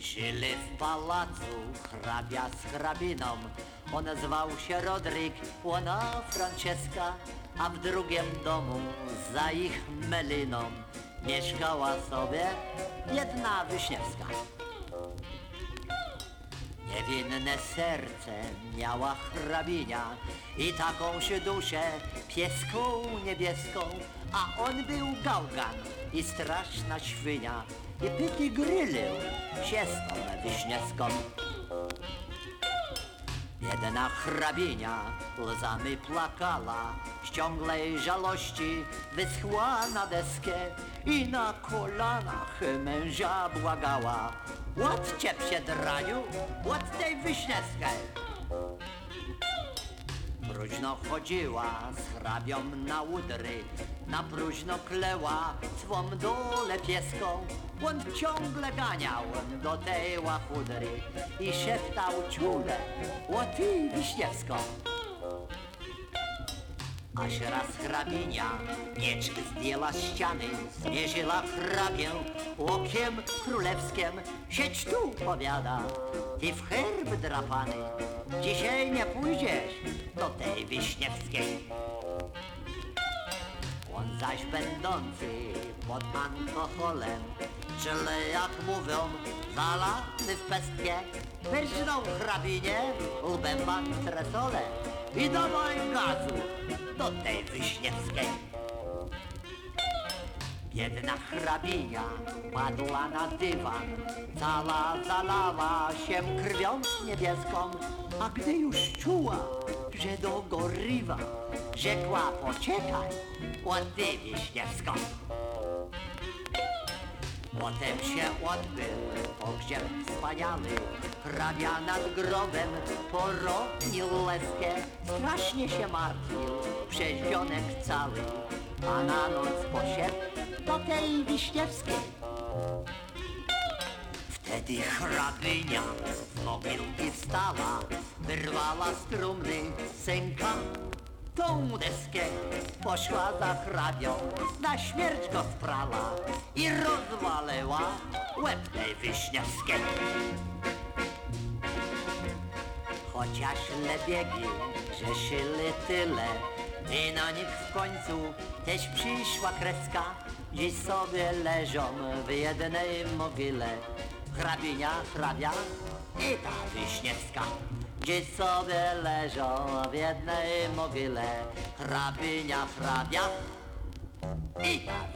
Żyli w pałacu hrabia z hrabiną. On zwał się Rodrik, ona Franceska, a w drugim domu za ich meliną mieszkała sobie jedna Wiśniewska. Niewinne serce miała hrabinia i taką się duszę pieską niebieską, a on był gałgan i straszna świnia i pyki grylił się z tą wiśniewską. Biedna hrabinia łzami plakała, z żalości wyschła na deskę i na kolanach męża błagała. Łatcie się draniu, ład tej wiśniewskiej. Próżno chodziła z hrabią na łudry, na próżno kleła swą dolę pieską. On ciągle ganiał do tej łachudry i szeptał ciule, o ty Wiśniewską. Aż raz hrabinia miecz zdjęła z ściany, zmierzyła hrabię okiem królewskim. Siedź tu, powiada, ty w herb drapany, dzisiaj nie pójdziesz do tej Wiśniewskiej. On zaś będący pod alkoholem, czyli jak mówią, zalany w pestkę, wyrżnął hrabinie łbem antresole i dawaj gazu do tej Wiśniewskiej. Biedna hrabina padła na dywan, cała zalała się krwią niebieską, a gdy już czuła, że dogorywa, rzekła poczekaj, ładnie Wiśniewską. Potem się odbył pogrzeb wspaniały, hrabia nad grobem poronił łezkę, strasznie się martwił, przeździonek cały, a na noc poszedł do tej Wiśniewskiej. Wtedy hrabinia z mogilki wstała, wyrwała z trumny synka. Tą deskę poszła za hrabią, na śmierć go sprała i rozwalęła łeb tej Wiśniewskiej. Chociaż lebiegi grzeszyli tyle i na nich w końcu też przyszła kreska, dziś sobie leżą w jednej mogile. Hrabinia, hrabia i ta Wiśniewska. Dziś sobie leżą w jednej mogile. Hrabinia, hrabia i ta Wiśniewska.